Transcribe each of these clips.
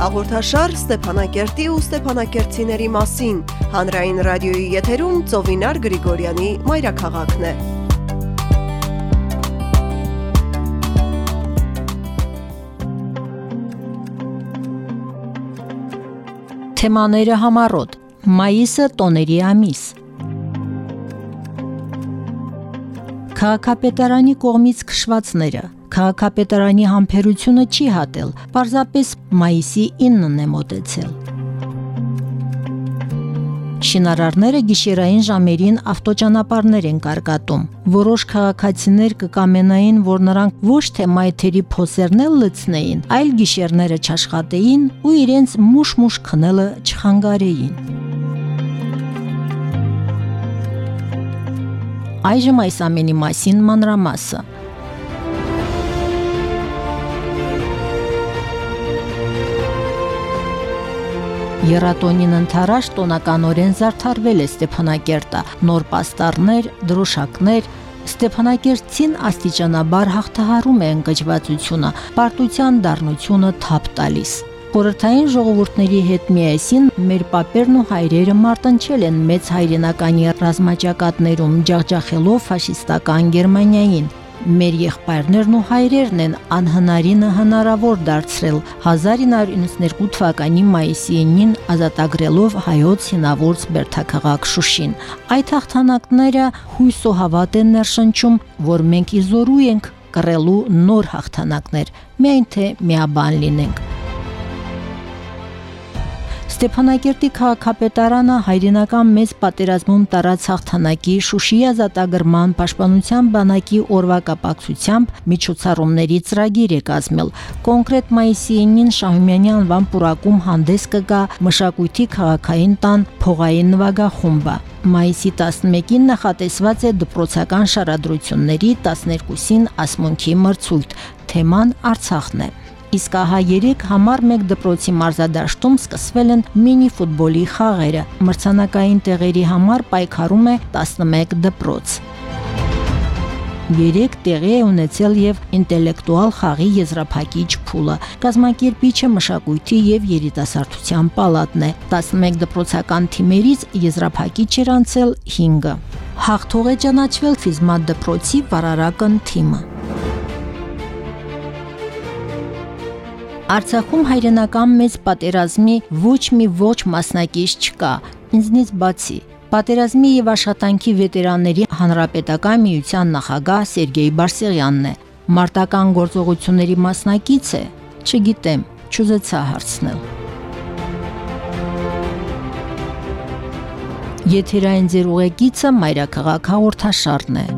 Հաղորդաշար Ստեփանակերտի ու Ստեփանակերտցիների մասին հանրային ռադիոյի եթերում Ծովինար Գրիգորյանի մայրաքաղաքն է։ Թեմաները համառոտ։ Մայիսը տոների ամիս։ Քաղաքապետարանի կողմից քշվածները Քաղաքապետարանի համբերությունը չի հատել, պարզապես մայիսի 9-ն է մոտեցել։ Շինարարները գիշերային ժամերին ավտոճանապարհներ են կարկատում։ Որոշ քաղաքացիներ կկամենային, որ նրանք ոչ թե մայթերի փոսերնել լցնեին, այլ գիշերները չաշխատեին ու իրենց մուշ-մուշ քնելը չխանգարեին։ Այժմ այս ամենի մասին մանրամասը։ Երատոնին ընթարաշ տոնականորեն զարդարվել է Ստեփանակերտը, նոր պաստառներ, դրոշակներ, Ստեփանակերտցին աստիճանաբար հաղթահարում է ընկճվածությունը, պարտության դառնությունը թափ տալիս։ Խորհրդային ժողովուրդների հետ միասին մեր պապերն ու հայրերը մարտնչել են մեծ հայրենականի ռազմաճակատներում ջախջախելով ֆաշիստական Գերմանիային, Մեր եղբայրներն ու հայրերն են անհնարինը հնարավոր դարձրել 1992 թվականի մայիսի 9-ին ազատագրելով հայոց հինավուրց Բերթաքաղաք Շուշին։ Այդ հաղթանակները հույսո հավատ են ներշնչում, որ մենք իզորու ենք կռելու նոր հաղթանակներ, միայն թե միաբան լինենք։ Ստեփանակերտի քաղաքապետարանը հայրենական մեծ պատերազմում տարած հաղթանակի Շուշիի ազատագրման պաշտպանության բանակի օրվա կապակցությամբ միջոցառումների ծրագիր է կազմել։ Կոնկրետ մայիսի 9-ին Շահումյանի անվան պուրակում հանդես կգա մշակույթի քաղաքային տան փողային նվագախումբը։ Մայիսի 11-ին նախատեսված է դպրոցական շարադրությունների 12-ին ասմունքի մրցույթ։ Թեման Արցախն է իսկ ահա 3 համար 1 դպրոցի մարզադաշտում սկսվել են մինի ֆուտբոլի խաղերը։ Մրցանակային տեղերի համար պայքարում է 11 դպրոց։ Երեք տեղի է ունեցել եւ ինտելեկտուալ խաղի եզրափակիչ փուլը։ Կազմակերպիչը մշակույթի եւ երիտասարդության պալատն է։ 11 դպրոցական թիմերից եզրափակիչ էր անցել 5-ը։ Հաղթող է ճանաչվել Ֆիզմատ դպրոցի վարարական թիմը։ Արցախում հայրենական մեծ պատերազմի ոչ մի ոչ մասնակից չկա, ինձնից բացի։ Պատերազմի եւ աշխատանքի վետերանների հանրապետական միության նախագահ Սերգեյ Բարսեղյանն է։ Մարտական գործողությունների մասնակից է, չգիտեմ, չուզեցա հարցնել։ Եթերային ձեր ուղեկիցը Մայրաքաղաք հաղորդաշարն է։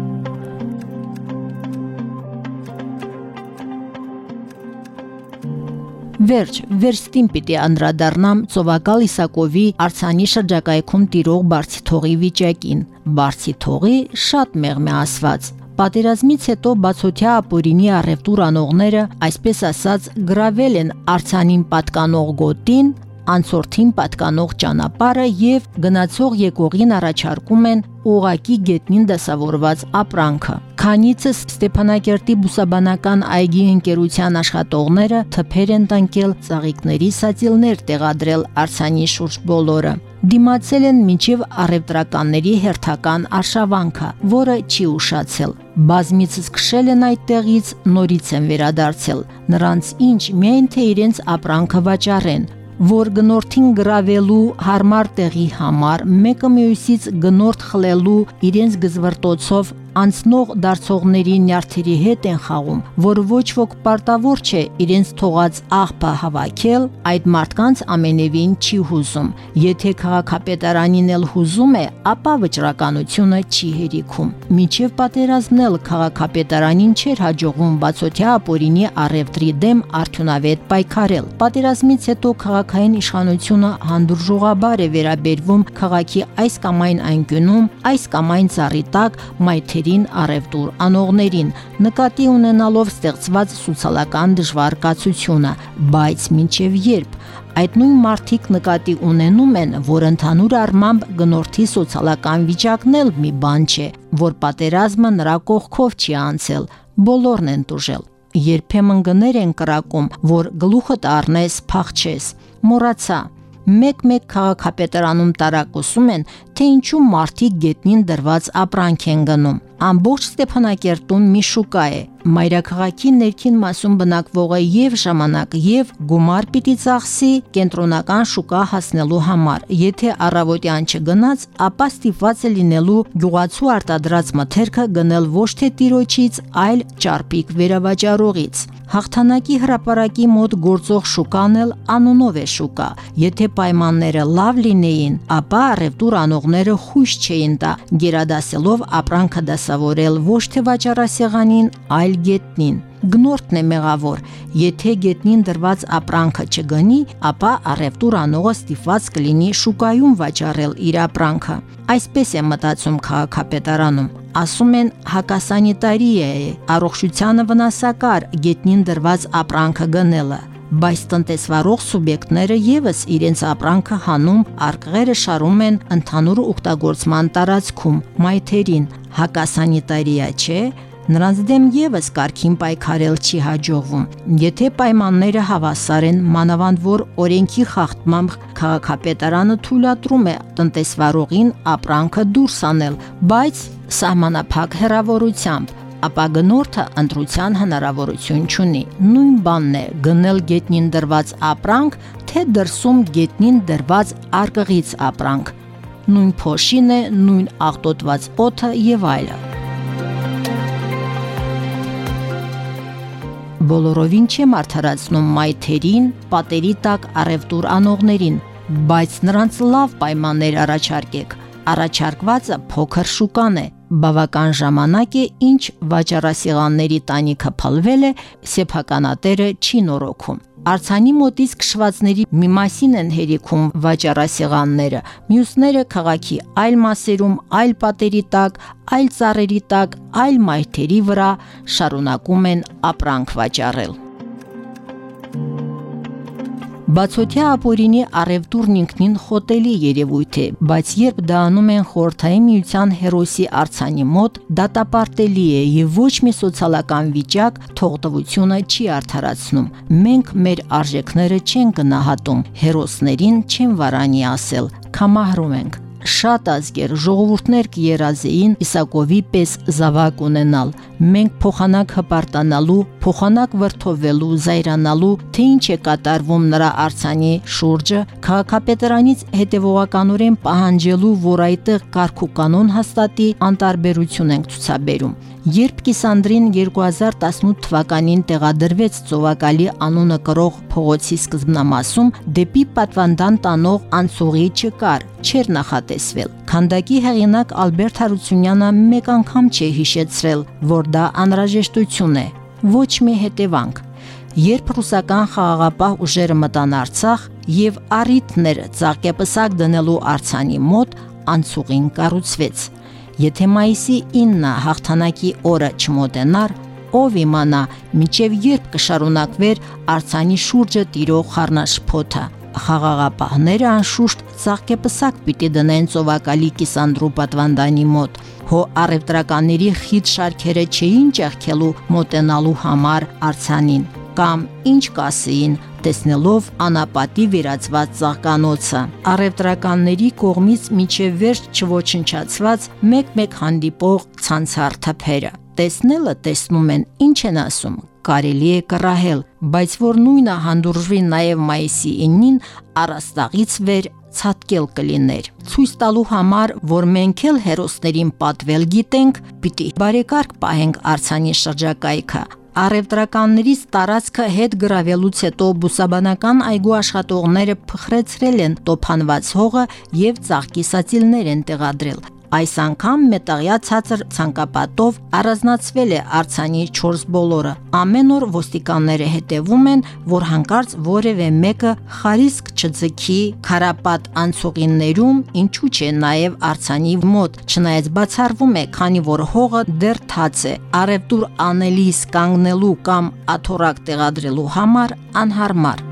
Վերջ, վերստին պիտի անդրադառնամ Ծովակալ Իսակովի Արցանի շրջակայքում տիրող բարձիթողի վիճակին։ Բարձիթողի շատ մեղմ է ասված։ Պատերազմից հետո բացօթյա ապօրինի առևտուր անողները, այսպես ասած, գրավել են Արցանին պատկանող գոտին, անցորդին պատկանող ճանապարհը եւ գնացող եկողին առաջարկում են ուղակի գետնին դասավորված ապրանքը։ Քանիցս Ստեփանակերտի բուսաբանական այգի ընկերության աշխատողները թփեր են տնկել ծաղիկների սացիլներ տեղադրել արցանի շուրջ բոլորը։ Դիմացել են մինչև առևտրականների հերթական արշավանքը, որը չի ուշացել։ Բազմիցս քշել են այդտեղից, նորից են վերադարձել։ Նրանց ինչ միայն թե իրենց ապրանքը վաճառեն, որ գնորդին գրավելու հարմար տեղի համար մեկը մյուսից գնորդ խլելու իրենց գզվրտոցով անցնող դարձողների նյարդերի հետ են խաղում, որ ոչ ոք պարտավոր չէ իրենց թողած աղբը հավաքել, այդ մարդկանց ամենևին չի հուզում։ Եթե քաղաքապետարանին էլ հուզում է, ապա վճռականությունը չի հերիքում։ Միջև պատերազմն էլ քաղաքապետարանին չէր հաջողվում բացօթյա ապօրինի առևտրի դեմ արդյունավետ պայքարել։ Պատերազմից հետո քաղաքային իշխանությունը հանդուրժողաբար է վերաբերվում քաղաքի այս կամ այն անկյունում, այս կամ այն ծառի տակ մայթե ջանքերին առևտուր անողներին, նկատի ունենալով ստեղծված սոցիալական դժվարկացությունը, բայց մինչև երբ այդ նույն մարդիկ նկատի ունենում են, որ ընդհանուր առմամբ գնորդի սոցիալական վիճակն էլ մի բան չէ, որ պատերազմը նրա կողքով չի անցել, բոլորն են դժել երբեմն գներ են կրակում, որ գլուխդ առնես, փախչես։ Մոռացա, մեկ-մեկ քաղաքապետարանում տարակուսում են, թե ինչու մարդիկ գետնին դրված ապրանք են գնում։ Ամբողջ Ստեփանակերտում մի շուկա է։ Մայրաքաղաքի ներքին մասում բնակվողը եւ ժամանակ եւ գումար պիտի ծախսի կենտրոնական շուկա հասնելու համար։ Եթե առավոտյան չգնաց, ապա ստիպված է լինելու գյուղացու արտադրած մթերքը գնել ոչ թե տիրոջից, այլ ճարպիկ վերավաճառողից։ Հաղթանակի հրապարակի մոտ գործող շուկան էլ անունով է շուկա։ Եթե պայմանները լավ լինեին, ապա առևտուր անողները խույս չէին տա, գերադասելով ապրանքը դասավորել ոչ թե վաճառասեղանին, այլ գետնին։ Գնորդն է մեղավոր։ Եթե գետնին դրված ապրանքը չգնի, ապա առևտուր անողը ստիպված կլինի շուկայում վաճառել իր ապրանքը։ Այսպես է մտածում քաղաքապետարանում ասում են հակասանիտարիա է, առողջությանը վնասակար գետնին դրված ապրանքը գնելը բայց տնտեսվարող սուբյեկտները եւս իրենց ապրանքը հանում արկղերը շարում են ընդհանուր օգտագործման տարածքում մայթերին հակասանիտարիա չէ Նրանց դեմ եւս կարքին պայքարել չի հաջողվում։ Եթե պայմանները հավասար են, մանավանդ որ օրենքի խախտմամբ քաղաքապետարանը թույլատրում է տնտեսվարողին ապրանքը դուրս անել, բայց սահմանափակ հերավորությամբ ապա գնորդը ընտրության հնարավորություն չունի։ Նույն բանն է գնել գետնին դրված ապրանք, թե դրսում գետնին դրված արկղից ապրանք։ Նույն փոշին է, նույն աղտոտված օդը եւ այլն։ բոլորովին չեմ արդարացնում մայթերին, պատերի տակ առևտուր անողներին, բայց նրանց լավ պայմաններ առաջարկեք։ Առաջարկվածը փոքր շուկան է, բավական ժամանակ է, ինչ վաճառասեղանների տանիքը փլվել է, սեփականատերը չի նորոգում։ Արցանի մոտից քշվածների մի մասին են հերիքում վաճառասեղանները, մյուսները քաղաքի այլ մասերում, այլ պատերի տակ, այլ ծառերի տակ, այլ մայթերի վրա շարունակում են ապրանք վաճառել։ Բացօթյա ապօրինի արևտուրն ինքնին խոտելի երևույթ է, բայց երբ դա անում են խորթային միության հերոսի արցանի մոտ, դատապարտելի է եւ ոչ մի սոցիալական վիճակ թողտվությունը չի արդարացնում։ Մենք մեր արժեքները չեն գնահատում, հերոսներին չեն վարանի ասել, կամահրում ենք շատ ազգեր ժողովուրդներ կերազեին Իսակովի պես զավակ ունենալ մենք փոխանակ հպարտանալու փոխանակ վրթովելու զայրանալու թե ինչ է կատարվում նրա արցանի շուրջը քաղաքապետարանից հետևողականորեն պահանջելու որ այդտեղ կարգ ու կանոն հաստատի անտարբերություն ենք ցուցաբերում Երբ Կիսանդրին 2018 թվականին տեղադրվեց ծովակալի անունը կրող փողոցի սկզբնամասում, դեպի պատվանդան տանող անցուղի չկար, չեր նախատեսվել։ Քանդակի հեղինակ Ալբերտ Հարությունյանը մեկ անգամ չի հիշեցրել, որ դա անհրաժեշտություն է, ոչ մի հետևանք։ Երբ ռուսական խաղաղապահ ուժերը մտան Արցախ եւ առիթներ ցաղկեպսակ դնելու արցանի մոտ անցուղին կառուցվեց Եթե մայիսի 9-ը հաղթանակի օրը չմոտենար, ով իմանա, միջև երբ կշարունակվեր արցանի շուրջը տիրող խառնաշփոթը։ Խաղաղապահները անշուշտ ցաղկեպսակ պիտի դնեն ծովակալի կիսանդրու պատվանդանի մոտ։ Հո արևտրականների խիտ շարքերը չէին ճեղքելու մոտենալու համար արցանին կամ ինչ կասեին տեսնելով անապատի վերածված ցաղկանոցը։ Արևտրականների կողմից միջև վերջ չոչնչացված մեկ-մեկ հանդիպող ցանցար թփերը։ Տեսնելը տեսնում են, ինչ են ասում, կարելի է կռահել, բայց որ նույնը հանդուրժվի նաև մայիսի 9-ին առաստաղից վեր ցածկել կլիներ։ Ցույց տալու համար, որ մենք էլ հերոսներին պատվել գիտենք, պիտի բարեկարգ պահենք արցանի շրջակայքը, Արևտրականներից տարածքը հետ գրավելուց հետո բուսաբանական այգու աշխատողները փխրեցրել են տոփանված հողը եւ ծաղկիսացիլներ են տեղադրել։ Այս անգամ մետաղյա ցածր ցանկապատով առանձնացվել է արցանի 4 բոլորը։ Ամեն օր ոստիկանները հետևում են, որ հանկարծ որևէ մեկը խարիսկ չձգի քարապատ անցուղիններում, ինչու՞ չէ նաև արցանի մոտ, չնայած բացառվում է, քանի որ հողը դեռ թաց է։ Արևտուր անելիս կանգնելու կամ աթորակ տեղադրելու համար անհարմար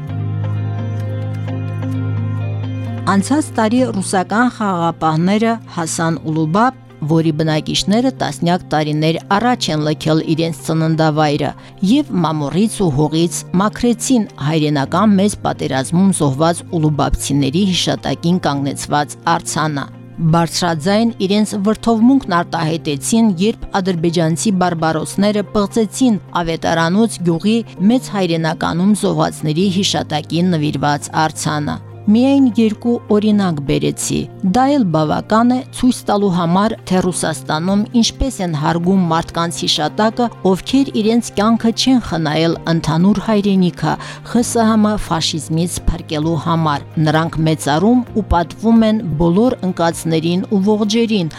Անցած տարի ռուսական խաղաղապահները Հասան Ուլուբաբ որի բնակիչները տասնյակ տարիներ առաջ են լքել իրենց ծննդավայրը եւ մամորից ու հողից մաքրեցին հայրենական մեծ պատերազմում զոհված ուլուբաբցիների հիշատակին կանգնեցված արցանը բարձրաձայն իրենց վրթովմունքն արտահայտեցին, երբ ադրբեջանցի բարբարոսները պղծեցին ավետարանոց գյուղի մեծ հայրենականում զոհվածների հիշատակին նվիրված արցանը միայն երկու օրինակ բերեցի։ Դա էլ բավական է ցույց տալու համար, թե Ռուսաստանում ինչպես են հարգում մարդկանց հիշատակը, ովքեր իրենց կյանքը չեն խնայել ընդհանուր հայրենիքը ԽՍՀՄ ֆաշիզմից փրկելու համար։ Նրանք մեծարում ու պատվում են բոլոր ընկածներին ու ողջերին,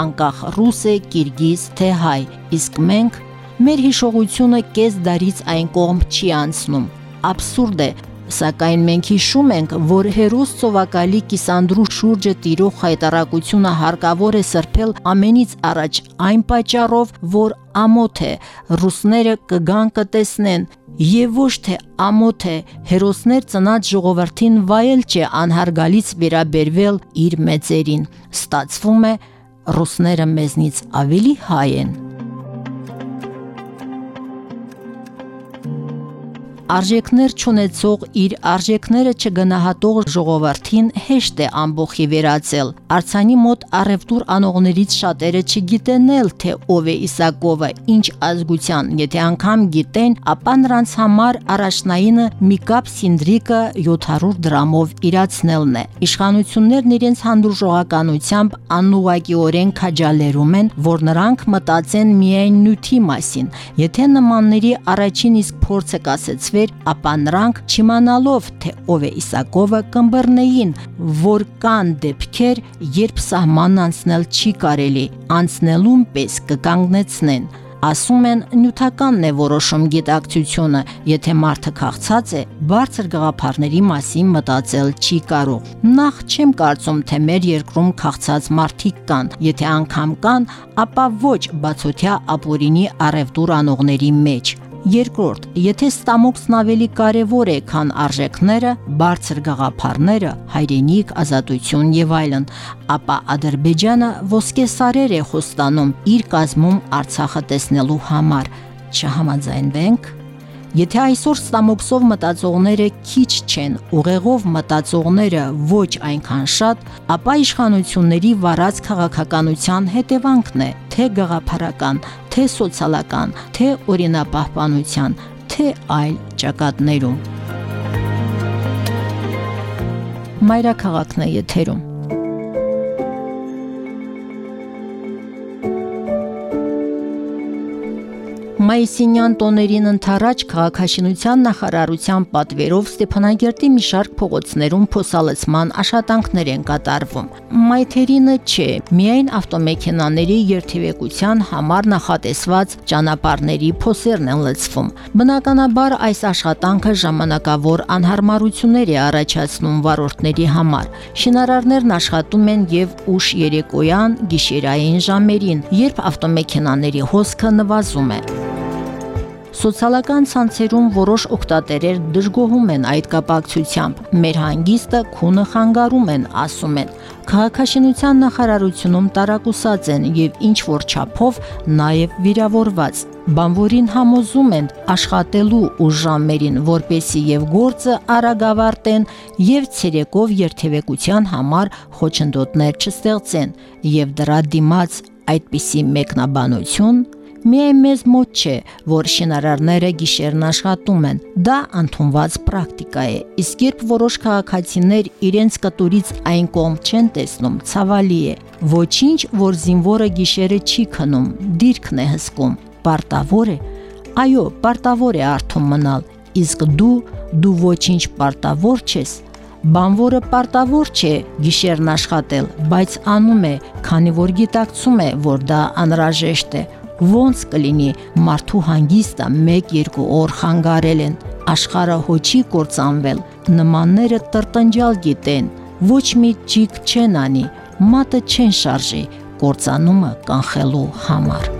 անկախ ռուս է, կիրգիզ, թե հայ։ Իսկ մենք մեր հիշողությունը կես դարից այն կողմ չի անցնում։ Աբսուրդ է, Սակայն մենք հիշում ենք, որ հերոս ծովակալի կիսանդրու շուրջը տիրող հայտարարությունը հարկավոր է սրբել ամենից առաջ այն պատճառով, որ ամոթ է ռուսները կգան կտեսնեն եւ ոչ թե ամոթ է հերոսներ ծնած ժողովրդին վայել չէ անհարգալից վերաբերվել իր մեծերին ստացվում է ռուսները մեզնից ավելի հայ են արժեքներ չունեցող իր արժեքները չգնահատող ժողովրդին հեշտ է ամբողջի վերածել։ Արցանի մոտ առևտուր անողներից շատերը չգիտենել, թե ով է Իսակովը, ինչ ազգության, եթե անգամ գիտեն, ապա նրանց համար առաջնայինը մի կապ սինդրիկը 700 դրամով իրացնելն է։ Իշխանություններն իրենց հանդուրժողականությամբ անուղակիորեն քաջալերում են, որ նրանք մտածեն միայն նյութի մասին։ Եթե նմանների առաջին իսկ փորձը կասեցվի էր, ապա նրանք չիմանալով, թե ով է Իսակովը, կմբռնեին, որ կան դեպքեր, երբ սահման անցնել չի կարելի, անցնելուն պես կկանգնեցնեն ասում են նյութականն է որոշում գիտակցությունը, եթե մարդը քաղցած է, բարձր գաղափարների մասին մտածել չի կարող։ Նախ չեմ կարծում, թե մեր երկրում քաղցած մարդիկ կան, եթե անգամ կան, ապա ոչ բացօթյա ապօրինի առևտուր անողների մեջ։ Երկրորդ, եթե ստամոքսն ավելի կարևոր է, քան արժեքները, բարձր գաղափարները, հայրենիք, ազատություն եւ այլն, ապա Ադրբեջանը ոսկե սարեր է խոստանում իր կազմում Արցախը տեսնելու համար։ Չհամաձայնվենք Եթե այսօր ստամոքսով մտածողները քիչ չեն, ուղեղով մտածողները ոչ այնքան շատ, ապա իշխանությունների վարած քաղաքականության հետևանքն է, թե գաղափարական, թե սոցիալական, թե օրինապահպանության, թե այլ ճակատներում։ Մայրաքաղաքն է եթերում Մայիսինյան տոներին ընթരാճ քաղաքաշինության նախարարության պատվերով Ստեփանագերտի մի շարք փողոցներում փոսալեցման աշխատանքներ են կատարվում։ Մայթերինը չէ, միայն ավտոմեքենաների երթևեկության համար նախատեսված ճանապարհների փոսերն են լցվում։ Բնականաբար այս աշխատանքը ժամանակավոր անհարմարություններ է առաջացնում վարորդների համար։ Շինարարներն աշխատում են եւ ուշ երեկոյան, գիշերային ժամերին, երբ ավտոմեքենաների հոսքը նվազում է։ Սոցիալական ցանցերում որոշ օկտատերեր դժգոհում են այդ կապակցությամբ։ Մեր հանգիստը քունը խանգարում են, ասում են։ Քաղաքաշինության նախարարությունում տարակուսած են եւ ինչ որ չափով նաեւ վիրավորված։ Բանվորին համոզում են աշխատելու ու ժամերին, որպեսի եւ գործը արագավարտեն եւ ցերեկով երթևեկության համար խոչընդոտներ չստեղծեն եւ դրա դիմաց այդպիսի մեկնաբանություն Միայն մեզ մոտ չէ, որ շինարարները գիշերն աշխատում են։ Դա ընդունված պրակտիկա է։ Իսկ երբ որոշ քաղաքացիներ իրենց կտուրից այն կողմ չեն տեսնում, ցավալի է։ Ոչինչ, որ զինվորը գիշերը չի քնում, դիրքն է հսկում։ Պարտավոր է։ Այո, պարտավոր է արթուն մնալ։ Իսկ դու, դու ոչինչ պարտավոր չես։ Բանվորը պարտավոր չէ գիշերն աշխատել, բայց անում է, քանի որ գիտակցում է, որ դա անհրաժեշտ է ոնց կլինի մարդու հանգիստը 1-2 օր խանգարել են աշխարհը հոչի կործանվել նմանները տրտնջալ գիտեն ոչ մի ճիկ չեն անի մատը չեն շարժի կործանումը կանխելու համար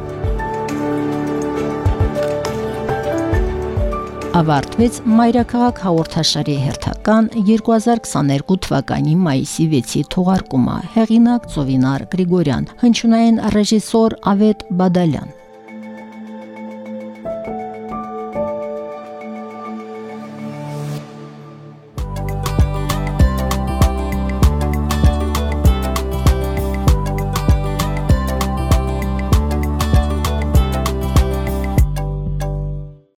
ավարտվեց Մայրաքաղաք հաղորդաշարի հերթական 2022 թվականի մայիսի 6-ի թողարկումը։ Հեղինակ Ծովինար Գրիգորյան, հնչյունային ռեժիսոր Ավետ Բադալյան։